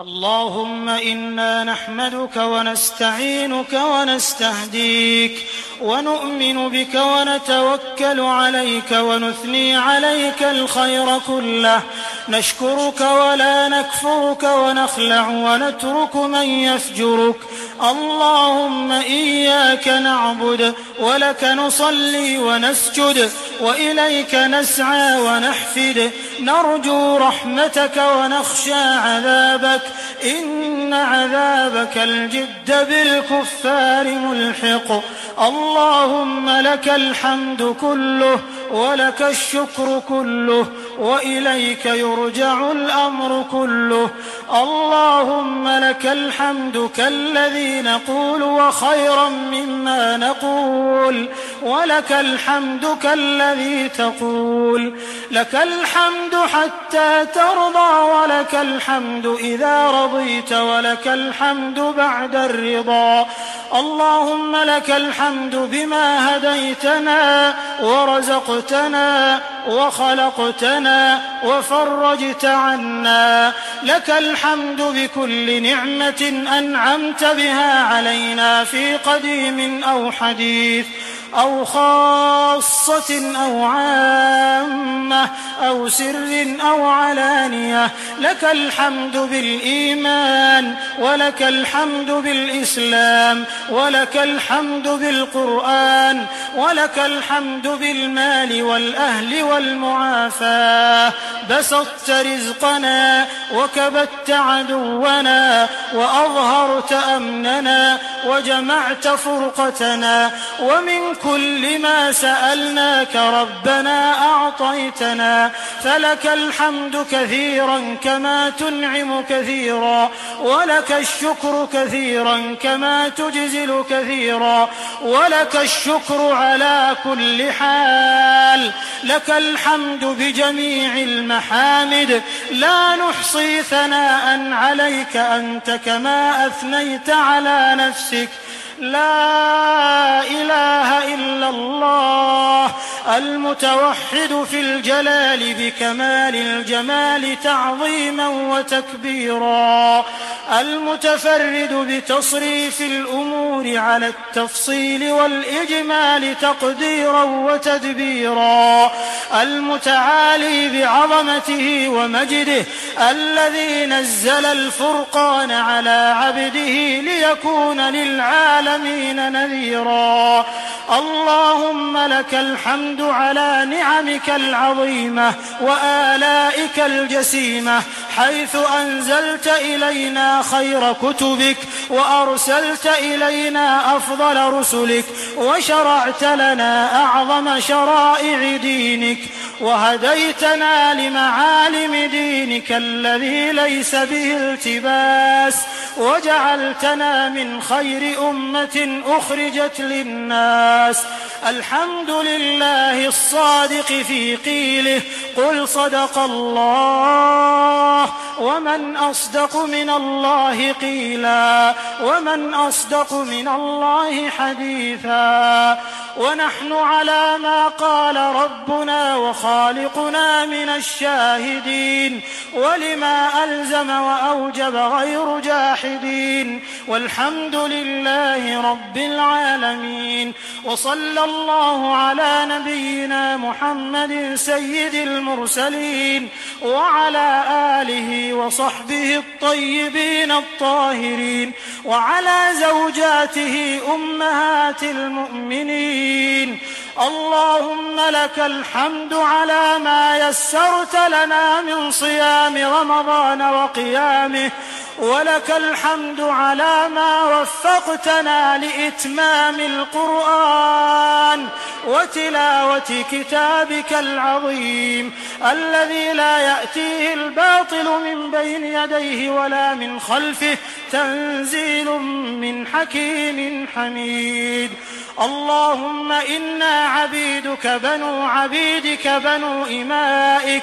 اللهم إنا نحمدك ونستعينك ونستهديك ونؤمن بك ونتوكل عليك ونثني عليك الخير كله. نشكرك ولا نكفرك ونخلع ونترك من يفجرك. اللهم إياك نعبد ولك نصلي ونسجد وإليك نسعى ونحفد. نرجو رحمتك ونخشى عذابك. إن عذابك الجد بالكفار ملحق. اللهم لك الحمد كله ولك الشكر كله وإليك يرجع الأمر كله. اللهم لك الحمد كالذي نقول وخيرا مما نقول. ولك الحمد كالذي تقول. لك الحمد حتى ترضى ولك الحمد إذا رضيت ولك الحمد بعد الرضا. اللهم لك الحمد بما هديتنا ورزقتنا وخلقتنا وفرجت عنا. لك الحمد بكل نعمة أنعمت بها علينا في قديم أو حديث. أو خاصة أو عامة أو سر أو علانية لك الحمد بالإيمان ولك الحمد بالإسلام ولك الحمد بالقرآن ولك الحمد بالمال والأهل والمعافاة بسطت رزقنا وكبت عدونا وأظهرت أمننا وجمعت فرقتنا ومن كل ما سألناك ربنا أعطيتنا فلك الحمد كثيرا كما تنعم كثيرا ولك الشكر كثيرا كما تجزل كثيرا ولك الشكر على كل حال. لك الحمد بجميع المحامد لا نحصي ثناء عليك أنت كما أثنيت على نفسك. لا إله إلا الله. المتوحد في الجلال بكمال الجمال تعظيما وتكبيرا. المتفرد بتصريف الأمور على التفصيل والإجمال تقديرا وتدبيرا. المتعالي بعظمته ومجده الذي نزل الفرقان على عبده ليكون للعالمين نذيرا. اللهم لك الحمد على نعمك العظيمة وآلائك الجسيمة حيث أنزلت إلينا خير كتبك وأرسلت إلينا أفضل رسلك وشرعت لنا أعظم شرائع دينك وهديتنا لمعالم دينك الذي ليس به التباس وجعلتنا من خير أمة أخرجت للناس الحمد لله الصادق في قيله قل صدق الله. ومن أصدق من الله قيلا ومن أصدق من الله حديثا. ونحن على ما قال ربنا وخالقنا من الشاهدين ولما ألزم وأوجب غير جاحدين. والحمد لله رب العالمين. وصلى الله على نبينا محمد سيد المرسلين وعلى آله وصحبه الطيبين الطاهرين وعلى زوجاته أمهات المؤمنين اللهم لك الحمد على ما يسرت لنا من صيام رمضان وقيامه ولك الحمد على ما وفقتنا لإتمام القرآن وتلاوة كتابك العظيم الذي لا يأتيه الباطل من بين يديه ولا من خلفه تنزيل من حكيم حميد. اللهم إنا عبيدك بنو عبيدك بنو إمائك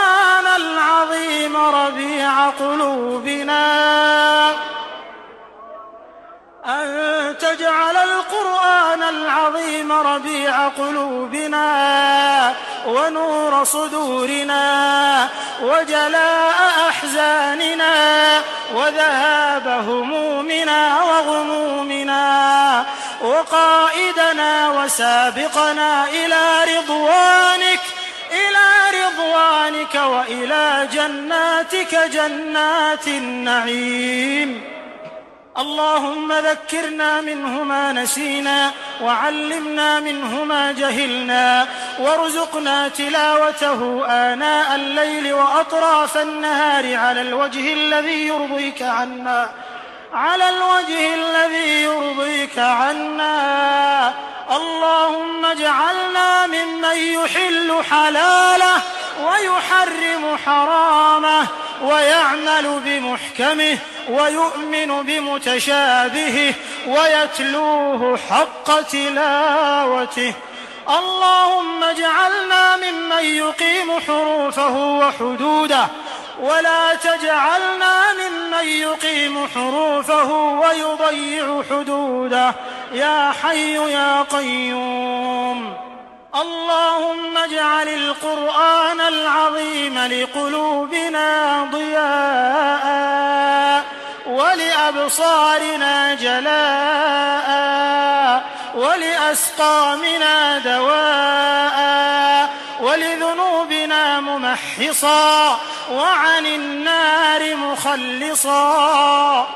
ربيع قلوبنا أن تجعل القرآن العظيم ربيع قلوبنا ونور صدورنا وجلاء أحزاننا وذهاب همومنا وغمومنا وقائدنا وسابقنا إلى رضوانك رضوانك وإلى جناتك جنات النعيم. اللهم ذكرنا منه ما نسينا وعلمنا منه ما جهلنا وارزقنا تلاوته آناء الليل وأطراف النهار على الوجه الذي يرضيك عنا. على الوجه الذي يرضيك عنا. اللهم اجعلنا ممن يحل حلاله ويحرم حرامه ويعمل بمحكمه ويؤمن بمتشابهه ويتلوه حق تلاوته. اللهم اجعلنا ممن يقيم حروفه وحدوده ولا تجعلنا ممن يقيم حروفه ويضيع حدوده. يا حي يا قيوم. اللهم اجعل القرآن العظيم لقلوبنا ضياء ولأبصارنا جلاء ولأسقامنا دواء ولذنوبنا ممحصا وعن النار مخلصا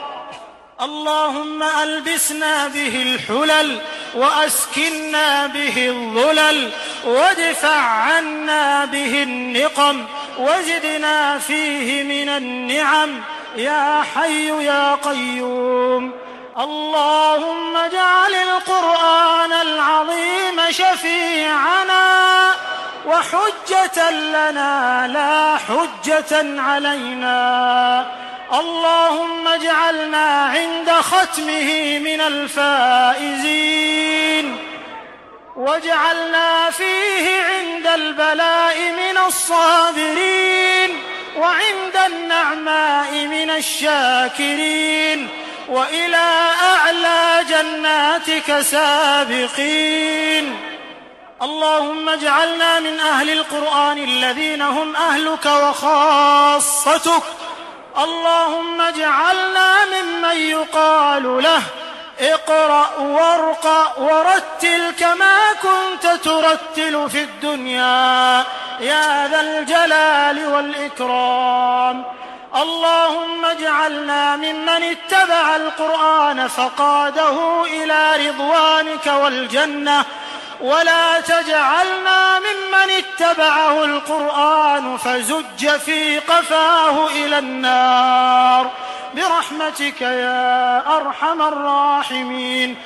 اللهم ألبسنا به الحلل وأسكنا به الظلل وادفع عنا به النقم وزدنا فيه من النعم. يا حي يا قيوم اللهم اجعل القرآن العظيم شفيعنا وحجة لنا لا حجة علينا. اللهم اجعلنا عند ختمه من الفائزين. واجعلنا فيه عند البلاء من الصابرين. وعند النعماء من الشاكرين. وإلى أعلى جناتك سابقين. اللهم اجعلنا من أهل القرآن الذين هم أهلك وخاصتك. اللهم اجعلنا ممن يقال له اقرأ وارقى ورتل كما كنت ترتل في الدنيا. يا ذا الجلال والإكرام. اللهم اجعلنا ممن اتبع القرآن فقاده إلى رضوانك والجنة. ولا تجعلنا ممن اتبعه القرآن فزج في قفاه إلى النار. برحمتك يا أرحم الراحمين.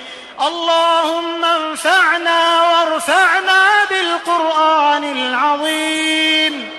اللهم انفعنا وارفعنا بالقرآن العظيم.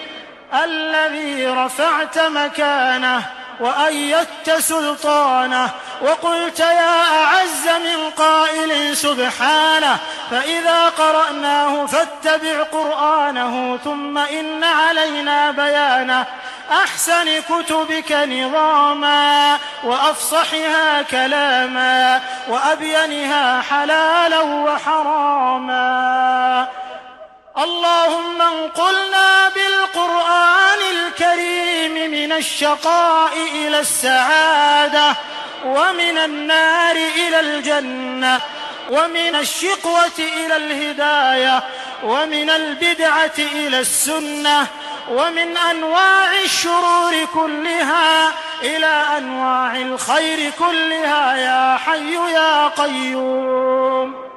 الذي رفعت مكانه وأيدت سلطانه وقلت يا أعز من قائل سبحانه فإذا قرأناه فاتبع قرآنه ثم إن علينا بيانه. أحسن كتبك نظاما وأفصحها كلاما وأبينها حلالا وحراما. اللهم انقلنا بالقرآن الكريم من الشقاء إلى السعادة ومن النار إلى الجنة ومن الشقوة إلى الهداية ومن البدعة إلى السنة ومن أنواع الشرور كلها إلى أنواع الخير كلها يا حي يا قيوم.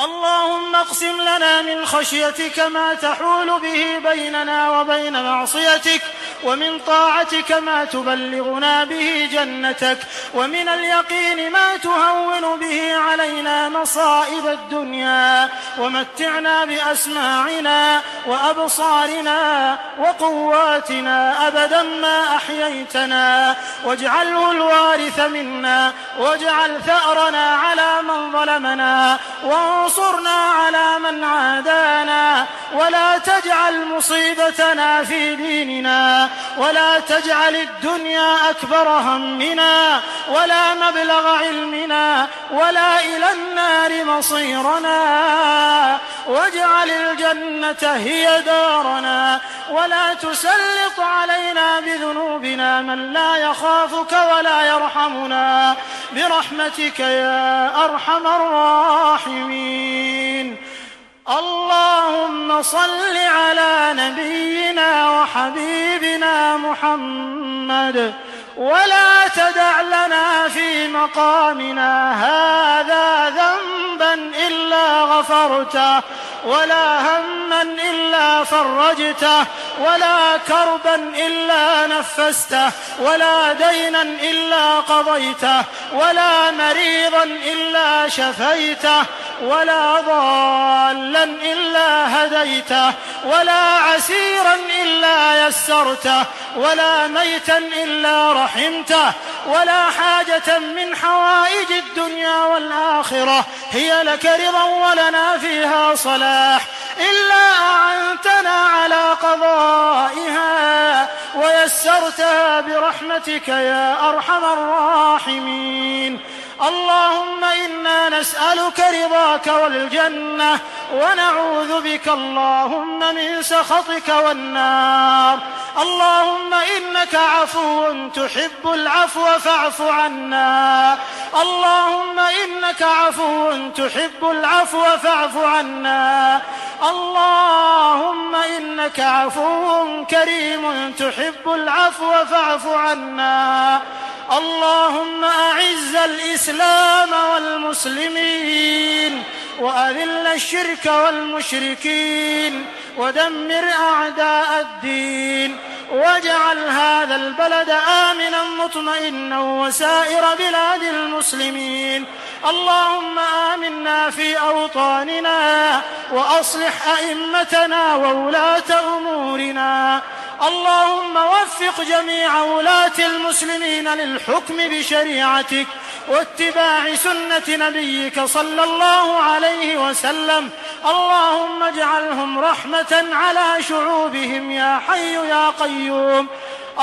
اللهم اقسم لنا من خشيتك ما تحول به بيننا وبين معصيتك ومن طاعتك ما تبلغنا به جنتك ومن اليقين ما تهون به علينا مصائب الدنيا. ومتعنا بأسماعنا وأبصارنا وقواتنا أبدا ما أحييتنا. واجعله الوارث منا واجعل ثأرنا على من ظلمنا وانصرنا على من عادانا. ولا تجعل مصيبتنا في ديننا. ولا تجعل الدنيا أكبر همنا ولا مبلغ علمنا ولا إلى النار مصيرنا واجعل الجنة هي دارنا ولا تسلط علينا بذنوبنا من لا يخافك ولا يرحمنا برحمتك يا أرحم الراحمين اللهم صل على نبينا وحبيبنا محمد ولا تدع لنا في مقامنا هذا ذنبا إلا غفرته ولا هما إلا فرجته ولا كربا إلا نفسته ولا دينا إلا قضيته ولا مريضا إلا شفيته ولا ضالا إلا هديته ولا عسيرا إلا يسرته ولا ميتا إلا رحمته ولا حاجة من حوائج الدنيا والآخرة. هي لك رضا ولنا فيها صلاح. إلا أعنتنا على قضائها ويسرتها برحمتك يا أرحم الراحمين. اللهم إنا نسألك رضاك والجنة ونعوذ بك اللهم من سخطك والنار. اللهم إنك عفو تحب العفو فاعف عنا. اللهم إنك عفو تحب العفو فاعف عنا. اللهم إنك عفو كريم تحب العفو فاعف عنا. اللهم أعز الإسلام والمسلمين وأذل الشرك والمشركين ودمر أعداء الدين واجعل هذا البلد آمنا مطمئنا وسائر بلاد المسلمين. اللهم آمنا في أوطاننا وأصلح أئمتنا وولاة أمورنا. اللهم وفق جميع ولاة المسلمين للحكم بشريعتك واتباع سنة نبيك صلى الله عليه وسلم. اللهم اجعلهم رحمة على شعوبهم يا حي يا قيوم.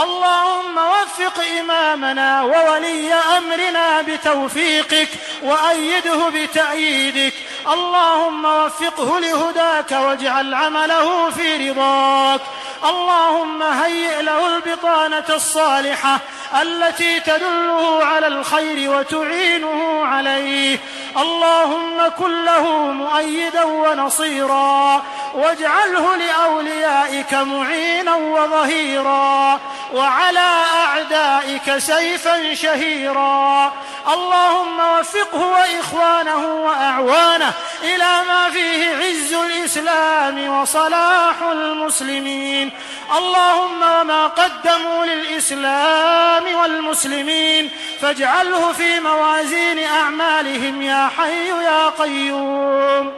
اللهم وفق إمامنا وولي أمرنا بتوفيقك وأيده بتأييدك. اللهم وفقه لهداك واجعل عمله في رضاك. اللهم هيئ له البطانة الصالحة التي تدله على الخير وتعينه عليه. اللهم كن له مؤيدا ونصيرا واجعله لأوليائك معينا وظهيرا وعلى أعدائك سيفا شهيرا. اللهم وفقه وإخوانه وأعوانه إلى ما فيه عز الإسلام وصلاح المسلمين. اللهم وما قدموا للإسلام والمسلمين فاجعله في موازين أعمالهم يا حي يا قيوم.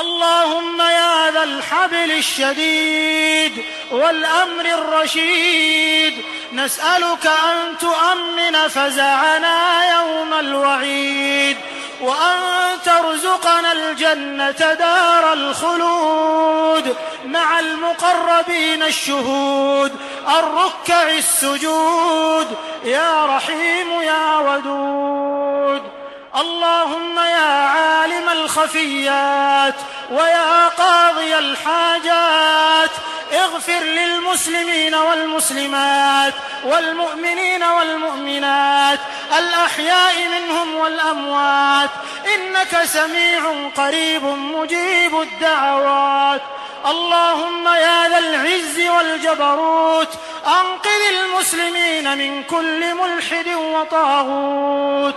اللهم يا ذا الحبل الشديد والأمر الرشيد. نسألك أن تؤمن فزعنا يوم الوعيد. وأن ترزقنا الجنة دار الخلود. مع المقربين الشهود. الركع السجود. يا رحيم يا ودود. اللهم يا عالم الخفيات ويا قاضي الحاجات اغفر للمسلمين والمسلمات والمؤمنين والمؤمنات الأحياء منهم والأموات إنك سميع قريب مجيب الدعوات. اللهم يا ذا العز والجبروت أنقذ المسلمين من كل ملحد وطاغوت.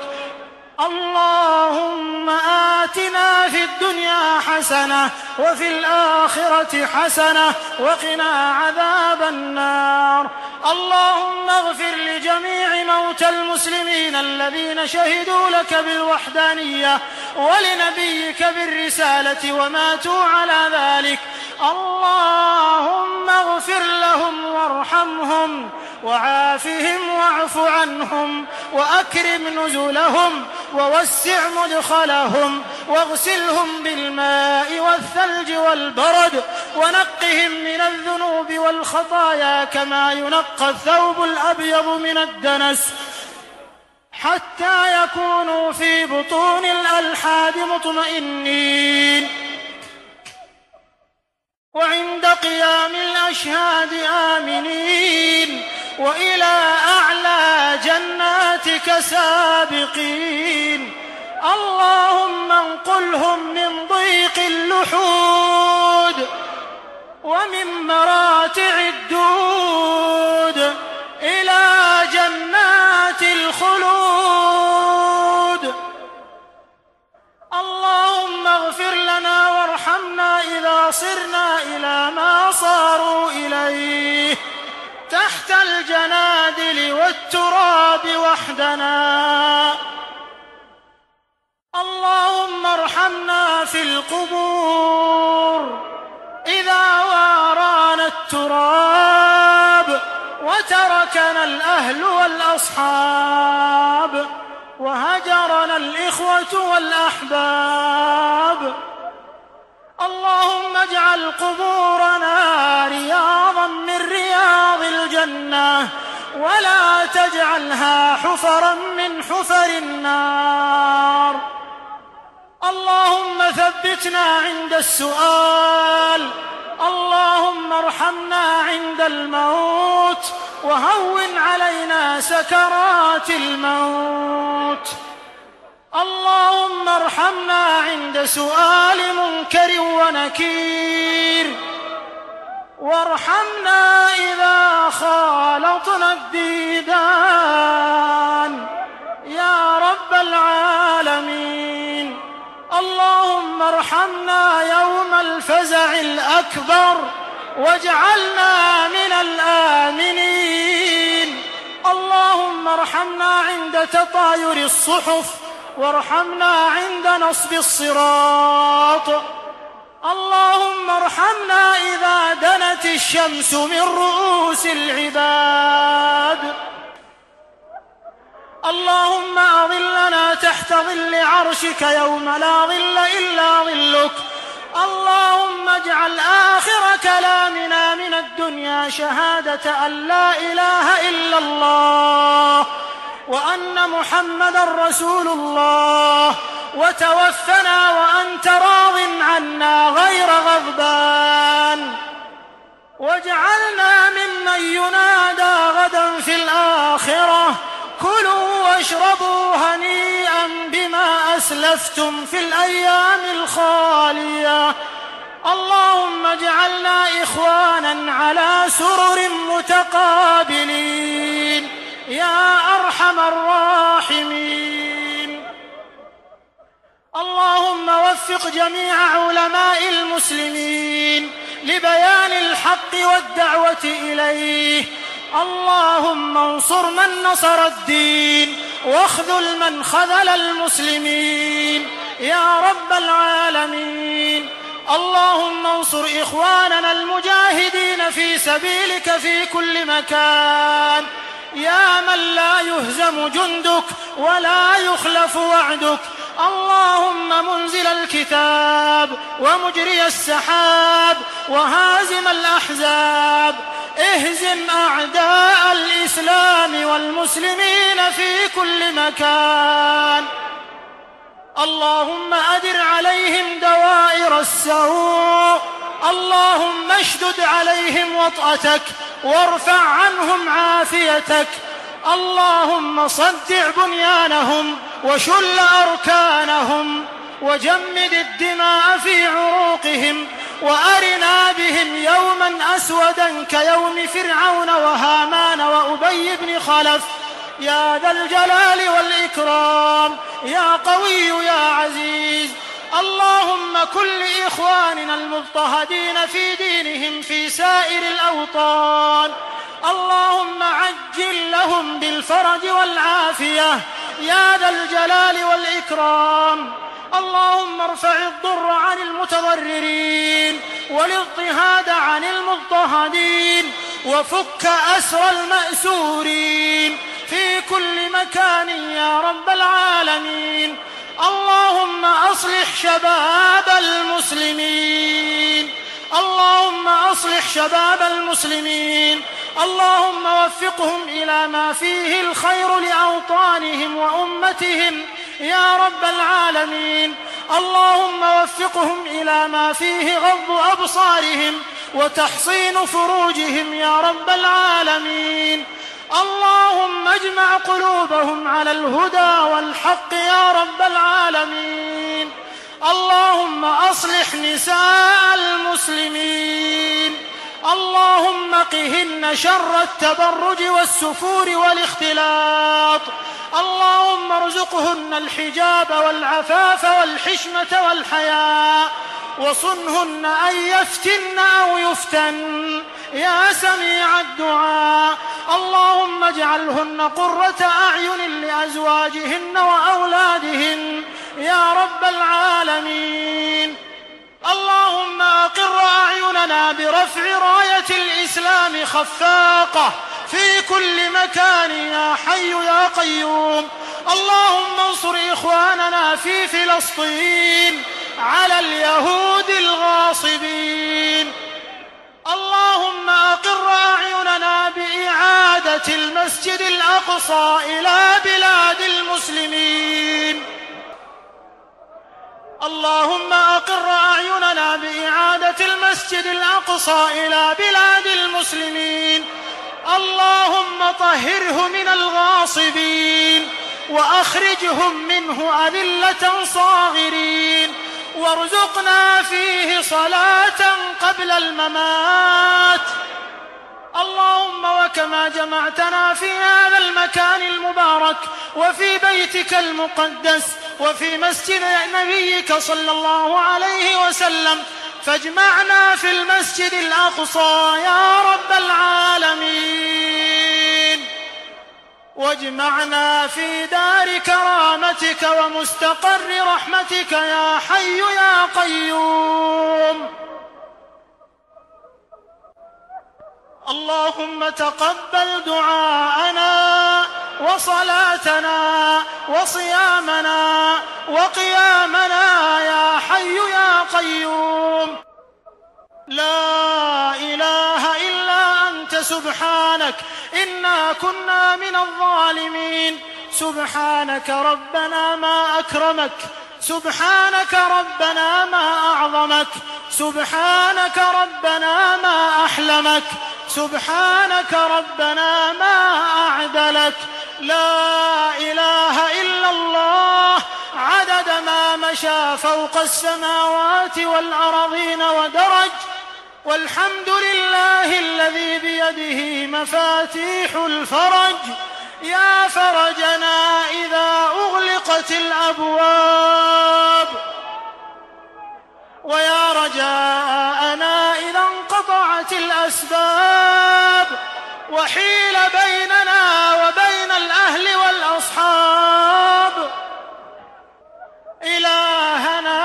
اللهم آتنا في الدنيا حسنة وفي الآخرة حسنة وقنا عذاب النار. اللهم اغفر لجميع موتى المسلمين الذين شهدوا لك بالوحدانية ولنبيك بالرسالة وماتوا على ذلك. اللهم اغفر لهم وارحمهم وعافهم واعف عنهم وأكرم نزلهم ووسع مدخلهم واغسلهم بالماء والثلج والبرد ونقهم من الذنوب والخطايا كما ينقى الثوب الأبيض من الدنس. حتى يكونوا في بطون الألحاد مطمئنين. وعند قيام الأشهاد آمنين وإلى أعلى جناتك سابقين. اللهم انقلهم من ضيق اللحود ومن مراتع الدود إلى جنات الخلود. اللهم اغفر لنا وارحمنا إذا صرنا إلى ما صاروا إليه. تحت الجنادل والتراب وحدنا. اللهم ارحمنا في القبور. إذا وارانا التراب وتركنا الأهل والأصحاب وهجرنا الإخوة والأحباب اللهم اجعل قبورنا رياضا من رياض الجنة ولا تجعلها حفرا من حفر النار. اللهم ثبتنا عند السؤال. اللهم ارحمنا عند الموت. وهون علينا سكرات الموت. اللهم ارحمنا عند سؤال منكر ونكير. وارحمنا إذا خالطنا الديدان. يا رب العالمين. اللهم ارحمنا يوم الفزع الأكبر. واجعلنا من الآمنين. اللهم ارحمنا عند تطاير الصحف. وارحمنا عند نصب الصراط. اللهم ارحمنا إذا دنت الشمس من رؤوس العباد. اللهم أظلنا تحت ظل عرشك يوم لا ظل إلا ظلك. اللهم اجعل آخر كلامنا من الدنيا شهادة أن لا إله إلا الله. وأن محمدا رسول الله وتوفنا وأنت راض عنا غير غضبان. واجعلنا ممن ينادى غدا في الآخرة كلوا واشربوا هنيئا بما أسلفتم في الأيام الخالية. اللهم اجعلنا إخوانا على سرر متقابلين. يا أرحم الراحمين. اللهم وفق جميع علماء المسلمين لبيان الحق والدعوة إليه. اللهم انصر من نصر الدين واخذل من خذل المسلمين. يا رب العالمين. اللهم انصر إخواننا المجاهدين في سبيلك في كل مكان. يهزم جندك ولا يخلف وعدك. اللهم منزل الكتاب ومجري السحاب وهازم الأحزاب. اهزم أعداء الإسلام والمسلمين في كل مكان. اللهم أدر عليهم دوائر السوء. اللهم اشدد عليهم وطأتك وارفع عنهم عافيتك. اللهم صدع بنيانهم وشل أركانهم وجمد الدماء في عروقهم وأرنا بهم يوما أسودا كيوم فرعون وهامان وأبي بن خلف. يا ذا الجلال والإكرام يا قوي يا عزيز. اللهم كن لإخواننا المضطهدين في دينهم في سائر الأوطان. اللهم عجل لهم بالفرج والعافية يا ذا الجلال والإكرام. اللهم ارفع الضر عن المتضررين والاضطهاد عن المضطهدين وفك أسر المأسورين في كل مكان يا رب العالمين. اللهم أصلح شباب المسلمين. اللهم أصلح شباب المسلمين. اللهم وفقهم إلى ما فيه الخير لأوطانهم وأمتهم يا رب العالمين. اللهم وفقهم إلى ما فيه غض أبصارهم وتحصين فروجهم يا رب العالمين. اللهم اجمع قلوبهم على الهدى والحق يا رب العالمين. اللهم أصلح نساء المسلمين. اللهم قهن شر التبرج والسفور والاختلاط. اللهم ارزقهن الحجاب والعفاف والحشمة والحياء. وصنهن أن يفتن أو يفتن. يا سميع الدعاء. اللهم اجعلهن قرة أعين لأزواجهن وأولادهن. يا رب العالمين. اللهم أقر أعيننا برفع راية الإسلام خفاقة في كل مكان يا حي يا قيوم. اللهم انصر إخواننا في فلسطين على اليهود الغاصبين. اللهم أقر أعيننا بإعادة المسجد الأقصى إلى بلاد المسلمين. اللهم أقر أعيننا بإعادة المسجد الأقصى إلى بلاد المسلمين. اللهم طهره من الغاصبين وأخرجهم منه أذلة صاغرين. وارزقنا فيه صلاة قبل الممات. اللهم وكما جمعتنا في هذا المكان المبارك وفي بيتك المقدس وفي مسجد نبيك صلى الله عليه وسلم فاجمعنا في المسجد الأقصى يا رب العالمين. واجمعنا في دار كرامتك ومستقر رحمتك يا حي يا قيوم. اللهم تقبل دعاءنا وصلاتنا وصيامنا وقيامنا يا حي يا قيوم. لا إله إلا أنت سبحانك إنا كنا من الظالمين. سبحانك ربنا ما أكرمك سبحانك ربنا ما أعظمك سبحانك ربنا ما أحلمك. سبحانك ربنا ما أعدلك. لا إله إلا الله. عدد ما مشى فوق السماوات والأرضين ودرج. والحمد لله الذي بيده مفاتيح الفرج. يا فرجنا إذا أغلقت الأبواب. ويا رجاءنا إذا الأسباب وحيل بيننا وبين الأهل والأصحاب. إلهنا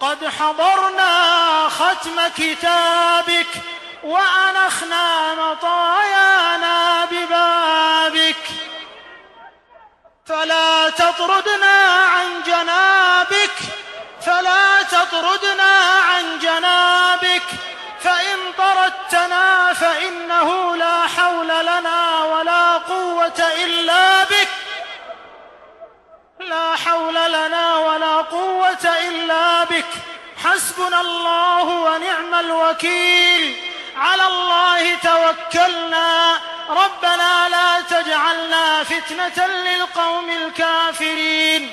قد حضرنا ختم كتابك وأنخنا مطايانا ببابك. فلا تطردنا عن جنابك فلا تطردنا فإنه لا حول لنا ولا قوة إلا بك. لا حول لنا ولا قوة إلا بك. حسبنا الله ونعم الوكيل. على الله توكلنا. ربنا لا تجعلنا فتنة للقوم الكافرين.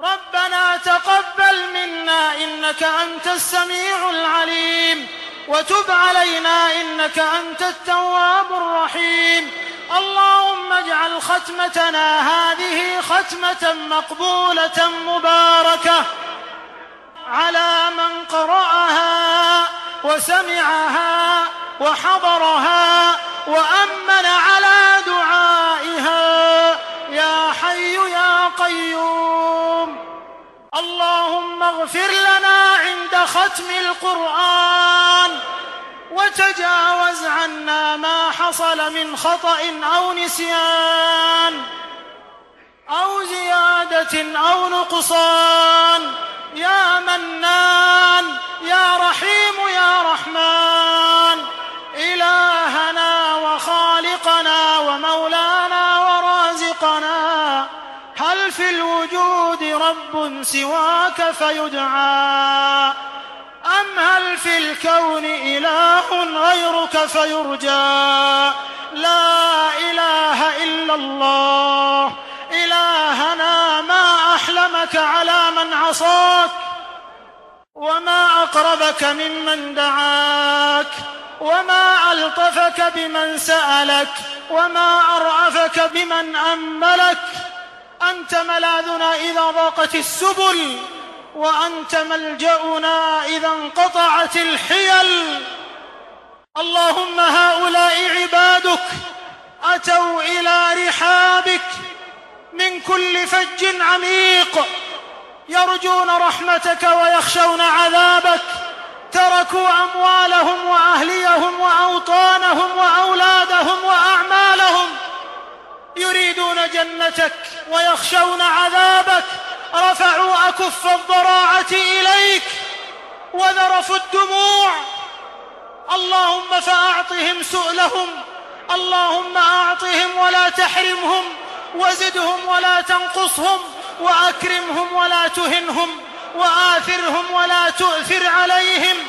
ربنا تقبل منا إنك أنت السميع العليم. وتب علينا إنك أنت التواب الرحيم. اللهم اجعل ختمتنا هذه ختمة مقبولة مباركة على من قرأها وسمعها وحضرها وأمن على ختم القرآن وتجاوز عنا ما حصل من خطأ أو نسيان أو زيادة أو نقصان. يا منان يا رحيم يا رحمن إلهنا رب سواك فيدعى. أم هل في الكون إله غيرك فيرجى؟ لا إله إلا الله. إلهنا ما أحلمك على من عصاك وما أقربك ممن دعاك وما ألطفك بمن سألك وما أرأفك بمن أملك. أنت ملاذنا إذا ضاقت السبل وأنت ملجأنا إذا انقطعت الحيل. اللهم هؤلاء عبادك أتوا إلى رحابك. من كل فج عميق يرجون رحمتك ويخشون عذابك. تركوا أموالهم وأهليهم وأوطانهم وأولادهم وأعمالهم. يريدون جنتك ويخشون عذابك رفعوا أكف الضراعة إليك وذرفوا الدموع. اللهم فأعطهم سؤلهم اللهم أعطهم ولا تحرمهم وزدهم ولا تنقصهم وأكرمهم ولا تهنهم وآثرهم ولا تؤثر عليهم.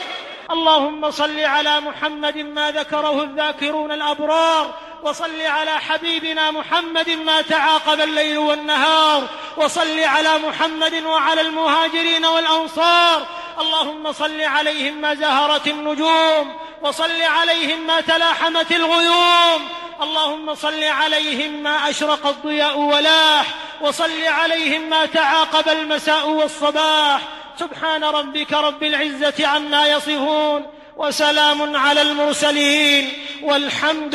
اللهم صل على محمد ما ذكره الذاكرون الأبرار وصل على حبيبنا محمد ما تعاقب الليل والنهار وصل على محمد وعلى المهاجرين والأنصار. اللهم صل عليهم ما زهرت النجوم وصل عليهم ما تلاحمت الغيوم. اللهم صل عليهم ما أشرق الضياء ولاح وصل عليهم ما تعاقب المساء والصباح. سبحان ربك رب العزة عما يصفون وسلام على المرسلين والحمد